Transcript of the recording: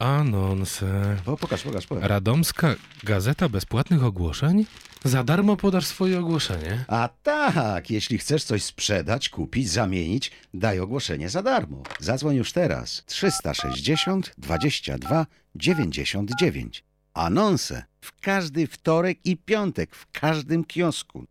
Anonse. O, pokaż, pokaż, pokaż. Radomska Gazeta Bezpłatnych Ogłoszeń? Za darmo podasz swoje ogłoszenie. A tak, jeśli chcesz coś sprzedać, kupić, zamienić, daj ogłoszenie za darmo. Zadzwoń już teraz. 360 22 99. Anonse w każdy wtorek i piątek w każdym kiosku.